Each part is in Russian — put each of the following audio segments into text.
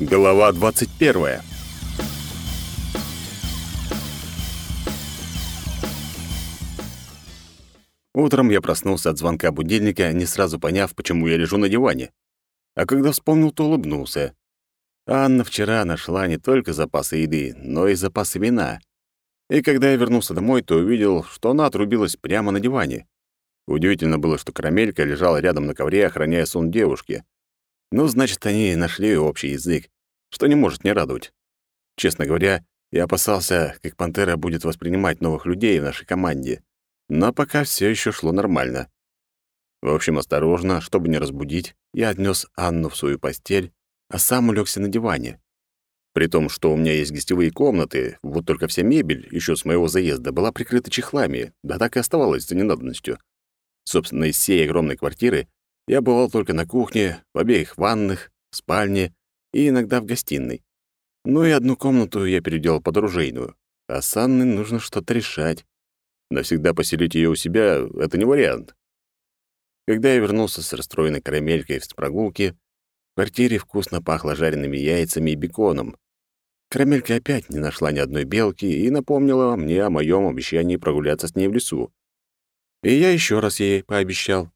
Глава 21. Утром я проснулся от звонка будильника, не сразу поняв, почему я лежу на диване. А когда вспомнил, то улыбнулся. Анна вчера нашла не только запасы еды, но и запасы вина. И когда я вернулся домой, то увидел, что она отрубилась прямо на диване. Удивительно было, что карамелька лежала рядом на ковре, охраняя сон девушки. Ну, значит, они нашли общий язык, что не может не радовать. Честно говоря, я опасался, как пантера будет воспринимать новых людей в нашей команде. Но пока все еще шло нормально. В общем, осторожно, чтобы не разбудить, я отнес Анну в свою постель, а сам улегся на диване. При том, что у меня есть гостевые комнаты, вот только вся мебель еще с моего заезда была прикрыта чехлами, да так и оставалась за ненадобностью. Собственно, из всей огромной квартиры я бывал только на кухне, в обеих ванных, в спальне и иногда в гостиной. Ну и одну комнату я переделал под оружейную. А с Анной нужно что-то решать. Навсегда поселить ее у себя — это не вариант. Когда я вернулся с расстроенной карамелькой с прогулки, в квартире вкусно пахло жареными яйцами и беконом. Карамелька опять не нашла ни одной белки и напомнила мне о моем обещании прогуляться с ней в лесу. И я еще раз ей пообещал.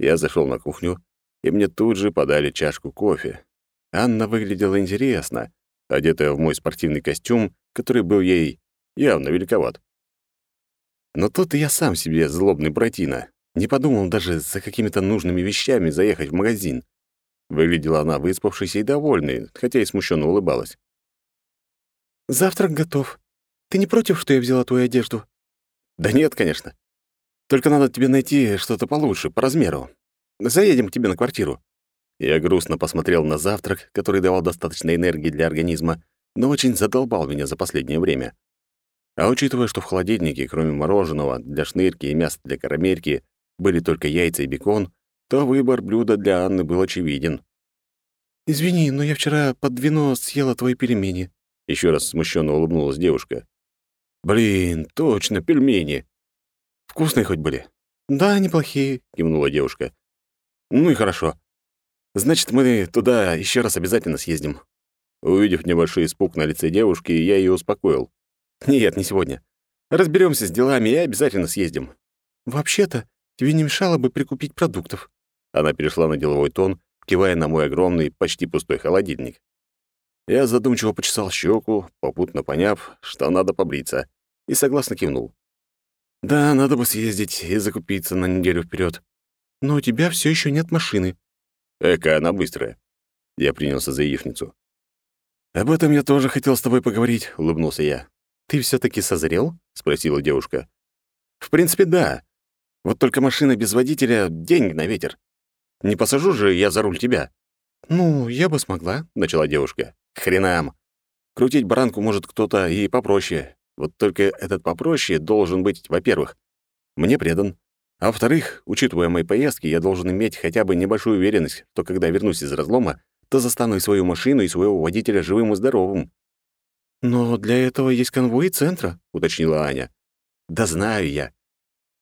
Я зашел на кухню, и мне тут же подали чашку кофе. Анна выглядела интересно, одетая в мой спортивный костюм, который был ей явно великоват. Но тут я сам себе злобный братина. Не подумал даже за какими-то нужными вещами заехать в магазин. Выглядела она выспавшейся и довольной, хотя и смущенно улыбалась. «Завтрак готов. Ты не против, что я взяла твою одежду?» «Да нет, конечно. Только надо тебе найти что-то получше, по размеру. Заедем к тебе на квартиру». Я грустно посмотрел на завтрак, который давал достаточно энергии для организма, но очень задолбал меня за последнее время. А учитывая, что в холодильнике, кроме мороженого, для шнырки и мяса для карамельки, были только яйца и бекон, то выбор блюда для Анны был очевиден. «Извини, но я вчера под вино съела твои пельмени», — еще раз смущенно улыбнулась девушка. «Блин, точно, пельмени. Вкусные хоть были?» «Да, неплохие», — кивнула девушка. «Ну и хорошо. Значит, мы туда еще раз обязательно съездим». Увидев небольшой испуг на лице девушки, я ее успокоил. «Нет, не сегодня. Разберемся с делами и обязательно съездим». «Вообще-то, тебе не мешало бы прикупить продуктов». Она перешла на деловой тон, кивая на мой огромный, почти пустой холодильник. Я задумчиво почесал щеку, попутно поняв, что надо побриться, и согласно кивнул. Да, надо бы съездить и закупиться на неделю вперед. Но у тебя все еще нет машины. Эка, она быстрая. Я принялся за яичницу. Об этом я тоже хотел с тобой поговорить, улыбнулся я. Ты все таки созрел? спросила девушка. В принципе, да. Вот только машина без водителя — деньги на ветер. Не посажу же я за руль тебя. Ну, я бы смогла, начала девушка. Хренам. Крутить баранку может кто-то и попроще. Вот только этот попроще должен быть, во-первых, мне предан, а во-вторых, учитывая мои поездки, я должен иметь хотя бы небольшую уверенность, что когда вернусь из разлома, то застану и свою машину, и своего водителя живым и здоровым. «Но для этого есть конвой центра», — уточнила Аня. «Да знаю я.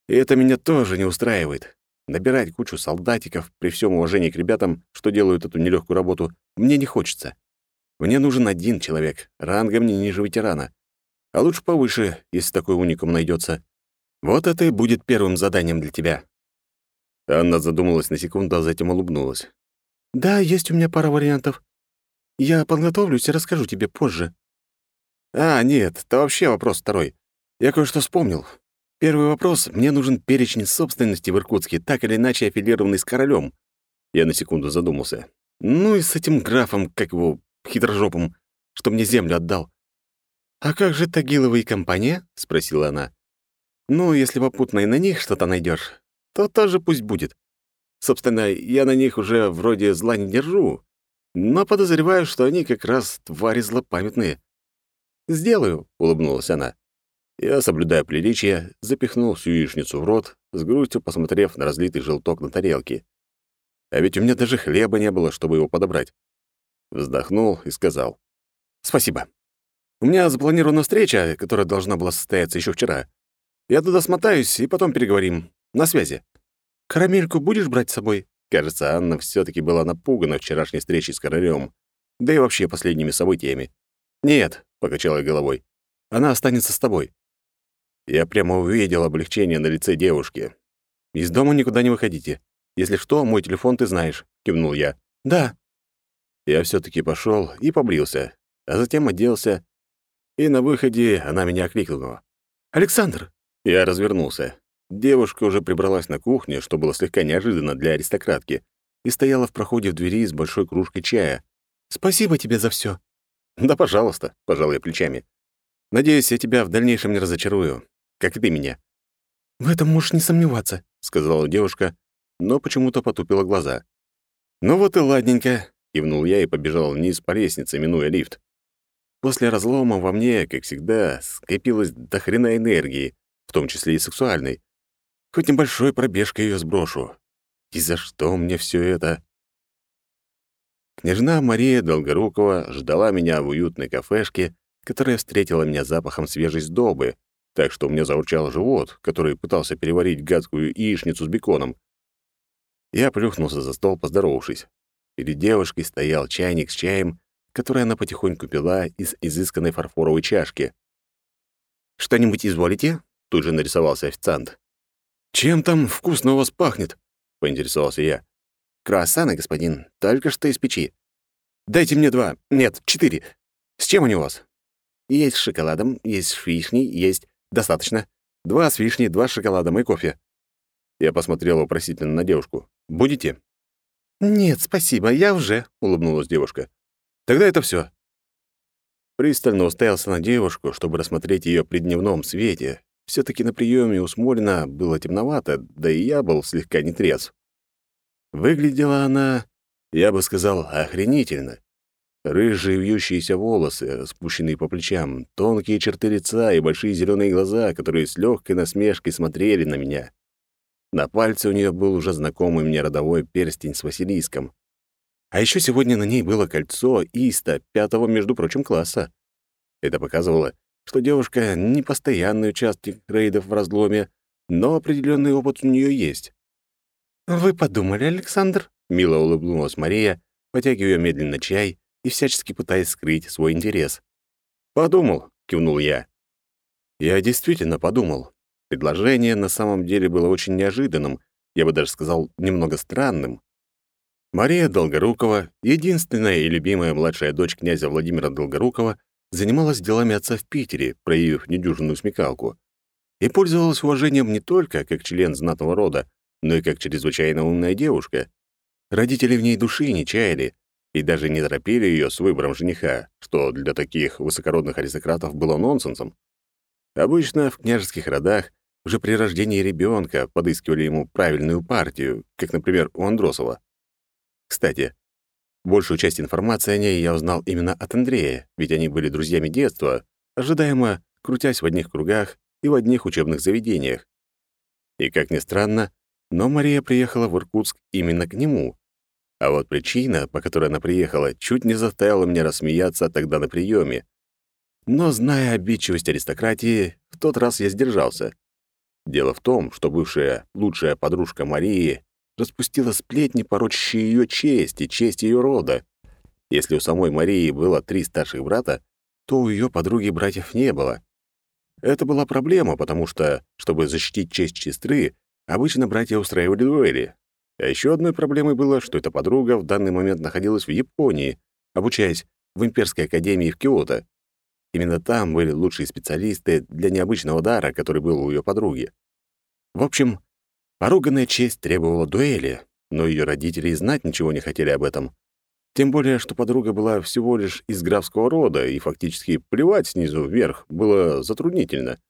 И это меня тоже не устраивает. Набирать кучу солдатиков при всем уважении к ребятам, что делают эту нелегкую работу, мне не хочется. Мне нужен один человек, рангом не ниже ветерана а лучше повыше, если такой уникум найдется. Вот это и будет первым заданием для тебя». Анна задумалась на секунду, а затем улыбнулась. «Да, есть у меня пара вариантов. Я подготовлюсь и расскажу тебе позже». «А, нет, это вообще вопрос второй. Я кое-что вспомнил. Первый вопрос. Мне нужен перечень собственности в Иркутске, так или иначе аффилированный с королем. Я на секунду задумался. Ну и с этим графом, как его, хитрожопым, что мне землю отдал. «А как же Тагилова и компания?» — спросила она. «Ну, если попутно и на них что-то найдешь, то тоже пусть будет. Собственно, я на них уже вроде зла не держу, но подозреваю, что они как раз твари злопамятные». «Сделаю», — улыбнулась она. Я, соблюдая приличие, запихнул всю яичницу в рот, с грустью посмотрев на разлитый желток на тарелке. А ведь у меня даже хлеба не было, чтобы его подобрать. Вздохнул и сказал. «Спасибо. У меня запланирована встреча, которая должна была состояться еще вчера. Я туда смотаюсь, и потом переговорим. На связи. Карамельку будешь брать с собой? Кажется, Анна все таки была напугана вчерашней встречей с королем. да и вообще последними событиями. «Нет», — покачала я головой, — «она останется с тобой». Я прямо увидел облегчение на лице девушки. «Из дома никуда не выходите. Если что, мой телефон ты знаешь», — кивнул я. «Да». Я все таки пошел и побрился, а затем оделся, и на выходе она меня окликнула. «Александр!» Я развернулся. Девушка уже прибралась на кухне, что было слегка неожиданно для аристократки, и стояла в проходе в двери с большой кружкой чая. «Спасибо тебе за все. «Да, пожалуйста», — пожал я плечами. «Надеюсь, я тебя в дальнейшем не разочарую, как и ты меня». «В этом можешь не сомневаться», — сказала девушка, но почему-то потупила глаза. «Ну вот и ладненько», — кивнул я и побежал вниз по лестнице, минуя лифт. После разлома во мне, как всегда, скопилось до хрена энергии, в том числе и сексуальной. Хоть небольшой пробежкой ее сброшу. И за что мне все это? Княжна Мария Долгорукова ждала меня в уютной кафешке, которая встретила меня запахом свежей сдобы, так что у меня заурчал живот, который пытался переварить гадкую яичницу с беконом. Я плюхнулся за стол, поздоровавшись. Перед девушкой стоял чайник с чаем, который она потихоньку пила из изысканной фарфоровой чашки. «Что-нибудь изволите?» — тут же нарисовался официант. «Чем там вкусно у вас пахнет?» — поинтересовался я. «Круассаны, господин, только что из печи». «Дайте мне два. Нет, четыре. С чем они у вас?» «Есть с шоколадом, есть с вишней, есть... Достаточно. Два с вишней, два с шоколадом и кофе». Я посмотрел вопросительно на девушку. «Будете?» «Нет, спасибо, я уже», — улыбнулась девушка. «Тогда это все. Пристально уставился на девушку, чтобы рассмотреть ее при дневном свете. все таки на приеме у Смолина было темновато, да и я был слегка нетрезв. Выглядела она, я бы сказал, охренительно. Рыжие вьющиеся волосы, спущенные по плечам, тонкие черты лица и большие зеленые глаза, которые с легкой насмешкой смотрели на меня. На пальце у нее был уже знакомый мне родовой перстень с Василиском. А еще сегодня на ней было кольцо Иста, пятого, между прочим, класса. Это показывало, что девушка не постоянный участник рейдов в разломе, но определенный опыт у нее есть. «Вы подумали, Александр?» — мило улыбнулась Мария, потягивая медленно чай и всячески пытаясь скрыть свой интерес. «Подумал», — кивнул я. Я действительно подумал. Предложение на самом деле было очень неожиданным, я бы даже сказал, немного странным. Мария Долгорукова, единственная и любимая младшая дочь князя Владимира Долгорукова, занималась делами отца в Питере, проявив недюжинную смекалку, и пользовалась уважением не только как член знатного рода, но и как чрезвычайно умная девушка. Родители в ней души не чаяли и даже не торопили ее с выбором жениха, что для таких высокородных аристократов было нонсенсом. Обычно в княжеских родах уже при рождении ребенка подыскивали ему правильную партию, как, например, у Андросова. Кстати, большую часть информации о ней я узнал именно от Андрея, ведь они были друзьями детства, ожидаемо крутясь в одних кругах и в одних учебных заведениях. И, как ни странно, но Мария приехала в Иркутск именно к нему. А вот причина, по которой она приехала, чуть не заставила меня рассмеяться тогда на приеме. Но, зная обидчивость аристократии, в тот раз я сдержался. Дело в том, что бывшая лучшая подружка Марии распустила сплетни, порочащие ее честь и честь ее рода. Если у самой Марии было три старших брата, то у ее подруги братьев не было. Это была проблема, потому что, чтобы защитить честь сестры, Обычно братья устраивали дуэли. А еще одной проблемой было, что эта подруга в данный момент находилась в Японии, обучаясь в Имперской академии в Киото. Именно там были лучшие специалисты для необычного дара, который был у ее подруги. В общем, поруганная честь требовала дуэли, но ее родители и знать ничего не хотели об этом. Тем более, что подруга была всего лишь из графского рода, и фактически плевать снизу вверх было затруднительно.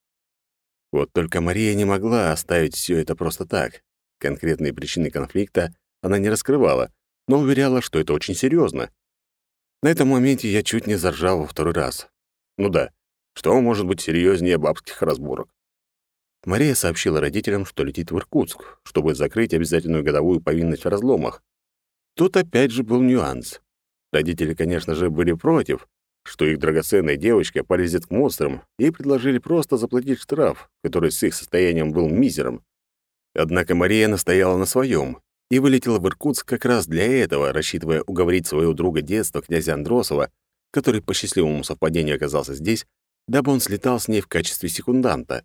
Вот только Мария не могла оставить все это просто так. Конкретные причины конфликта она не раскрывала, но уверяла, что это очень серьезно. На этом моменте я чуть не заржал во второй раз. Ну да, что может быть серьезнее бабских разборок? Мария сообщила родителям, что летит в Иркутск, чтобы закрыть обязательную годовую повинность в разломах. Тут опять же был нюанс. Родители, конечно же, были против, что их драгоценная девочка полезет к монстрам, и предложили просто заплатить штраф, который с их состоянием был мизером. Однако Мария настояла на своем, и вылетела в Иркутск как раз для этого, рассчитывая уговорить своего друга детства, князя Андросова, который по счастливому совпадению оказался здесь, дабы он слетал с ней в качестве секунданта.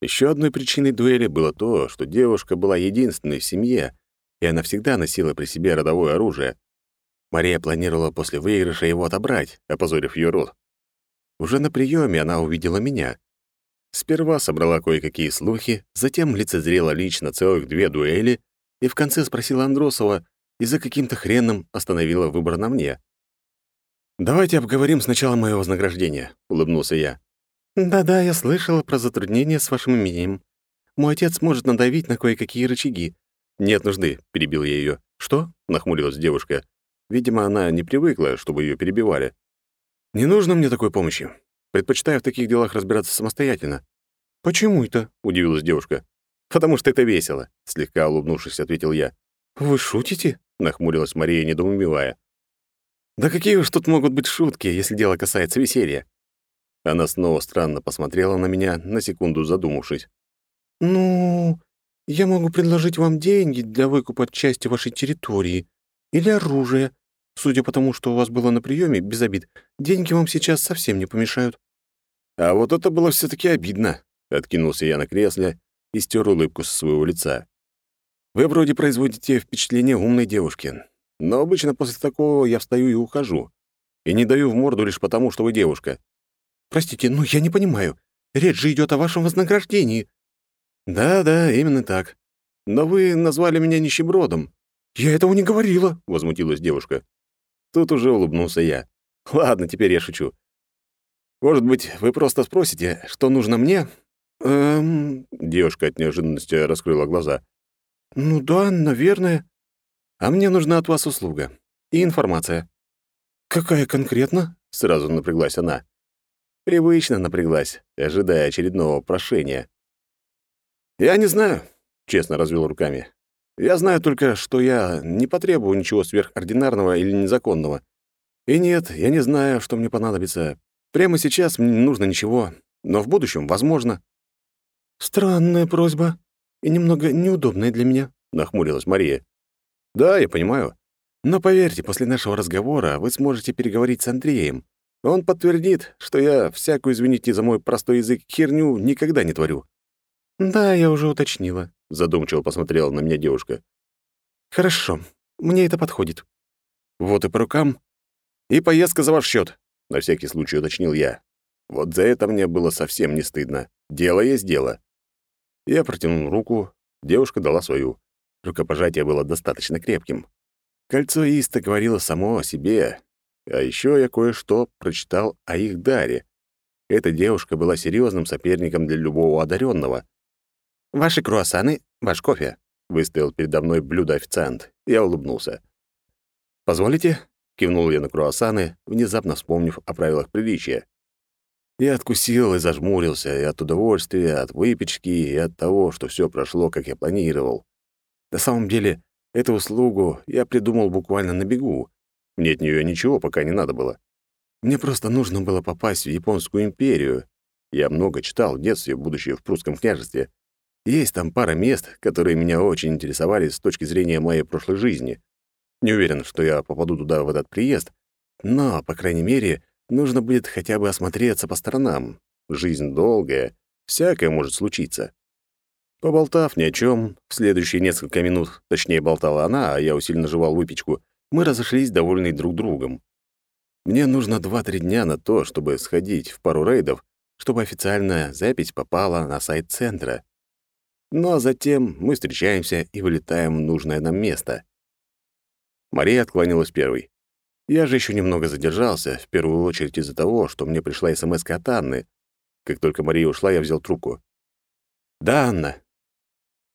Еще одной причиной дуэли было то, что девушка была единственной в семье, и она всегда носила при себе родовое оружие. Мария планировала после выигрыша его отобрать, опозорив ее род. Уже на приеме она увидела меня. Сперва собрала кое-какие слухи, затем лицезрела лично целых две дуэли и в конце спросила Андросова и за каким-то хреном остановила выбор на мне. «Давайте обговорим сначала моё вознаграждение», — улыбнулся я. «Да-да, я слышала про затруднения с вашим именем. Мой отец может надавить на кое-какие рычаги». «Нет нужды», — перебил я её. «Что?» — нахмурилась девушка. Видимо, она не привыкла, чтобы её перебивали. «Не нужно мне такой помощи. Предпочитаю в таких делах разбираться самостоятельно». «Почему это?» — удивилась девушка. «Потому что это весело», — слегка улыбнувшись, ответил я. «Вы шутите?» — нахмурилась Мария, недоумевая. «Да какие уж тут могут быть шутки, если дело касается веселья?» Она снова странно посмотрела на меня, на секунду задумавшись. «Ну, я могу предложить вам деньги для выкупа части вашей территории или оружия. Судя по тому, что у вас было на приеме, без обид, деньги вам сейчас совсем не помешают». «А вот это было все таки обидно», — откинулся я на кресле и стер улыбку со своего лица. «Вы вроде производите впечатление умной девушки, но обычно после такого я встаю и ухожу. И не даю в морду лишь потому, что вы девушка. Простите, но я не понимаю. Речь же идет о вашем вознаграждении. Да-да, именно так. Но вы назвали меня нищебродом. Я этого не говорила, возмутилась девушка. Тут уже улыбнулся я. Ладно, теперь я шучу. Может быть, вы просто спросите, что нужно мне? Эм, девушка от неожиданности раскрыла глаза. Ну да, наверное. А мне нужна от вас услуга и информация». «Какая конкретно?» — сразу напряглась она. Привычно напряглась, ожидая очередного прошения. «Я не знаю», — честно развел руками. «Я знаю только, что я не потребую ничего сверхординарного или незаконного. И нет, я не знаю, что мне понадобится. Прямо сейчас мне не нужно ничего, но в будущем возможно». «Странная просьба и немного неудобная для меня», — нахмурилась Мария. «Да, я понимаю. Но поверьте, после нашего разговора вы сможете переговорить с Андреем. Он подтвердит, что я всякую, извините за мой простой язык, херню никогда не творю». «Да, я уже уточнила», — задумчиво посмотрела на меня девушка. «Хорошо, мне это подходит». «Вот и по рукам. И поездка за ваш счет, на всякий случай уточнил я. Вот за это мне было совсем не стыдно. Дело есть дело. Я протянул руку, девушка дала свою. Рукопожатие было достаточно крепким. Кольцо Иста говорило само о себе. А еще я кое-что прочитал о их даре. Эта девушка была серьезным соперником для любого одаренного. «Ваши круассаны, ваш кофе», — выставил передо мной блюдо официант. Я улыбнулся. «Позволите?» — кивнул я на круассаны, внезапно вспомнив о правилах приличия. Я откусил и зажмурился и от удовольствия, от выпечки, и от того, что все прошло, как я планировал. На самом деле, эту услугу я придумал буквально на бегу. Мне от нее ничего пока не надо было. Мне просто нужно было попасть в Японскую империю. Я много читал в детстве, будучи в прусском княжестве. Есть там пара мест, которые меня очень интересовали с точки зрения моей прошлой жизни. Не уверен, что я попаду туда в этот приезд, но, по крайней мере, нужно будет хотя бы осмотреться по сторонам. Жизнь долгая, всякое может случиться. Поболтав ни о чем, в следующие несколько минут, точнее, болтала она, а я усиленно жевал выпечку, мы разошлись, довольны друг другом. Мне нужно два-три дня на то, чтобы сходить в пару рейдов, чтобы официальная запись попала на сайт центра. Ну а затем мы встречаемся и вылетаем в нужное нам место. Мария отклонилась первой. Я же еще немного задержался, в первую очередь из-за того, что мне пришла смс от Анны. Как только Мария ушла, я взял трубку. «Да, Анна,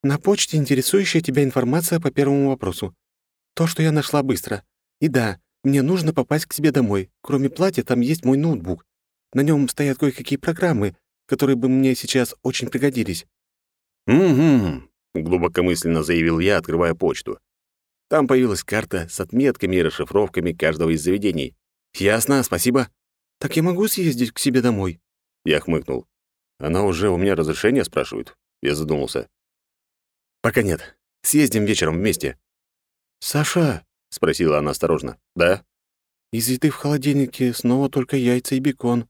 на почте интересующая тебя информация по первому вопросу. То, что я нашла быстро. И да, мне нужно попасть к себе домой. Кроме платья, там есть мой ноутбук. На нем стоят кое-какие программы, которые бы мне сейчас очень пригодились». «Угу», — глубокомысленно заявил я, открывая почту. Там появилась карта с отметками и расшифровками каждого из заведений. «Ясно, спасибо». «Так я могу съездить к себе домой?» Я хмыкнул. «Она уже у меня разрешение спрашивает?» Я задумался. «Пока нет. Съездим вечером вместе». «Саша?» — спросила она осторожно. «Да?» «Из еды в холодильнике снова только яйца и бекон».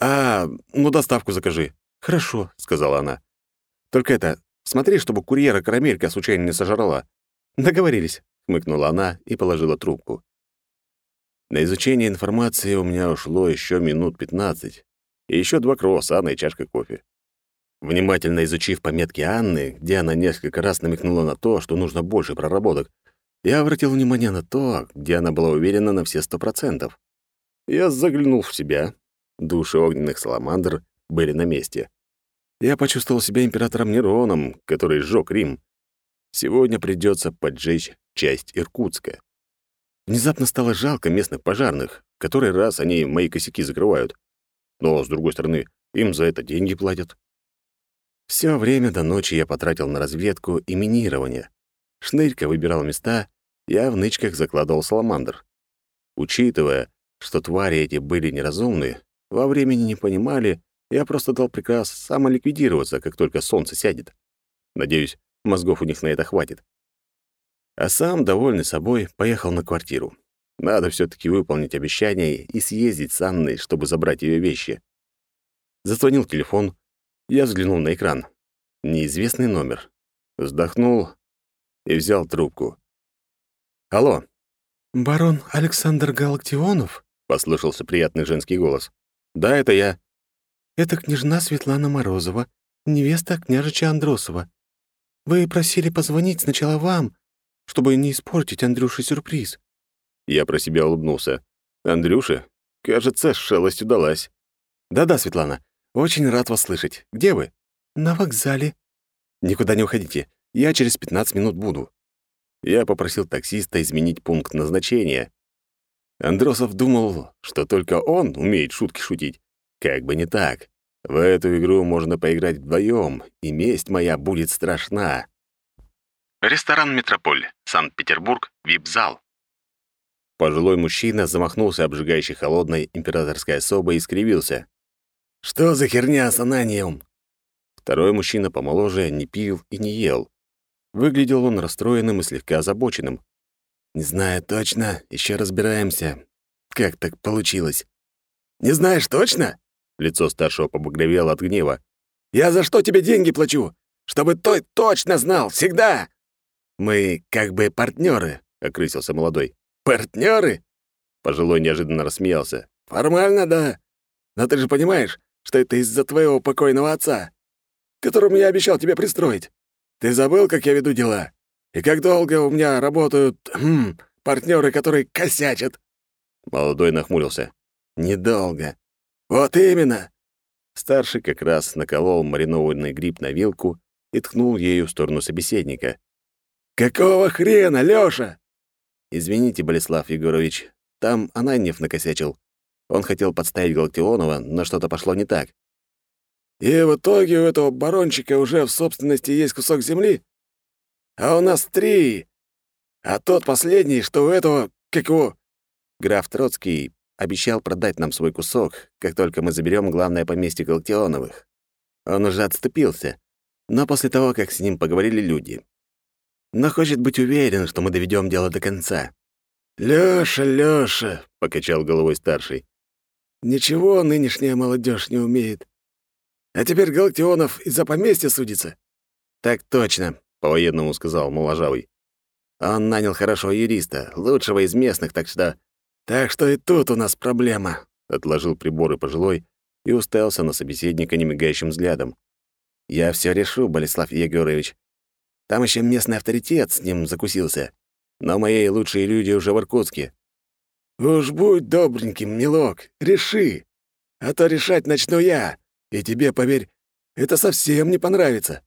«А, ну доставку закажи». «Хорошо», — сказала она. «Только это, смотри, чтобы курьера карамелька случайно не сожрала». «Договорились», — хмыкнула она и положила трубку. На изучение информации у меня ушло еще минут пятнадцать. И еще два круассана и чашка кофе. Внимательно изучив пометки Анны, где она несколько раз намекнула на то, что нужно больше проработок, я обратил внимание на то, где она была уверена на все сто процентов. Я заглянул в себя. Души огненных саламандр были на месте. Я почувствовал себя императором Нероном, который сжег Рим. Сегодня придется поджечь часть Иркутска. Внезапно стало жалко местных пожарных, в который раз они мои косяки закрывают. Но, с другой стороны, им за это деньги платят. Все время до ночи я потратил на разведку и минирование. Шнырька выбирал места, я в нычках закладывал саламандр. Учитывая, что твари эти были неразумны, во времени не понимали, я просто дал приказ самоликвидироваться, как только солнце сядет. Надеюсь, мозгов у них на это хватит. А сам, довольный собой, поехал на квартиру. Надо все таки выполнить обещание и съездить с Анной, чтобы забрать ее вещи. Зазвонил телефон. Я взглянул на экран. Неизвестный номер. Вздохнул и взял трубку. «Алло». «Барон Александр Галактионов?» — послышался приятный женский голос. «Да, это я». «Это княжна Светлана Морозова, невеста княжича Андросова. Вы просили позвонить сначала вам, чтобы не испортить Андрюше сюрприз». Я про себя улыбнулся. «Андрюша? Кажется, шалость удалась». «Да-да, Светлана, очень рад вас слышать. Где вы?» «На вокзале». «Никуда не уходите. Я через 15 минут буду». Я попросил таксиста изменить пункт назначения. Андросов думал, что только он умеет шутки шутить. Как бы не так. В эту игру можно поиграть вдвоем, и месть моя будет страшна. Ресторан «Метрополь», Санкт-Петербург, вип-зал. Пожилой мужчина замахнулся обжигающей холодной императорской особой и скривился. «Что за херня с ананием?» Второй мужчина помоложе не пил и не ел. Выглядел он расстроенным и слегка озабоченным. «Не знаю точно, еще разбираемся. Как так получилось?» «Не знаешь точно?» Лицо старшего побагровело от гнева. «Я за что тебе деньги плачу? Чтобы той точно знал, всегда!» «Мы как бы партнеры, окрысился молодой. «Партнеры?» Пожилой неожиданно рассмеялся. «Формально, да. Но ты же понимаешь, что это из-за твоего покойного отца, которому я обещал тебе пристроить. Ты забыл, как я веду дела? И как долго у меня работают хм, партнеры, которые косячат?» Молодой нахмурился. «Недолго». «Вот именно!» Старший как раз наколол маринованный гриб на вилку и ткнул ею в сторону собеседника. «Какого хрена, Лёша?» «Извините, Болеслав Егорович, там Ананьев накосячил. Он хотел подставить Галактионова, но что-то пошло не так». «И в итоге у этого барончика уже в собственности есть кусок земли? А у нас три. А тот последний, что у этого, как его...» Граф Троцкий обещал продать нам свой кусок, как только мы заберем главное поместье Галактионовых. Он уже отступился, но после того, как с ним поговорили люди но хочет быть уверен, что мы доведем дело до конца. «Лёша, Лёша», — покачал головой старший, — «ничего нынешняя молодежь не умеет. А теперь Галактионов из-за поместья судится». «Так точно», — по-военному сказал моложавый. «Он нанял хорошего юриста, лучшего из местных, так что...» «Так что и тут у нас проблема», — отложил приборы пожилой и уставился на собеседника немигающим взглядом. «Я все решу, Болеслав Егорович. Там еще местный авторитет с ним закусился. Но мои лучшие люди уже в Иркутске. Уж будь добреньким, милок, реши. А то решать начну я. И тебе, поверь, это совсем не понравится.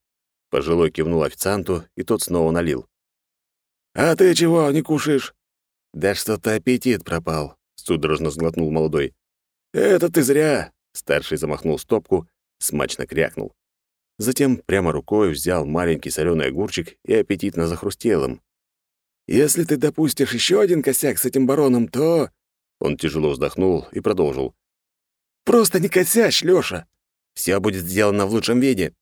Пожилой кивнул официанту, и тот снова налил. «А ты чего не кушаешь?» «Да что-то аппетит пропал», — судорожно сглотнул молодой. «Это ты зря», — старший замахнул стопку, смачно крякнул. Затем прямо рукой взял маленький соленый огурчик и аппетитно захрустел им. «Если ты допустишь еще один косяк с этим бароном, то...» Он тяжело вздохнул и продолжил. «Просто не косячь, Лёша! Все будет сделано в лучшем виде!»